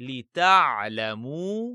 لتعلموا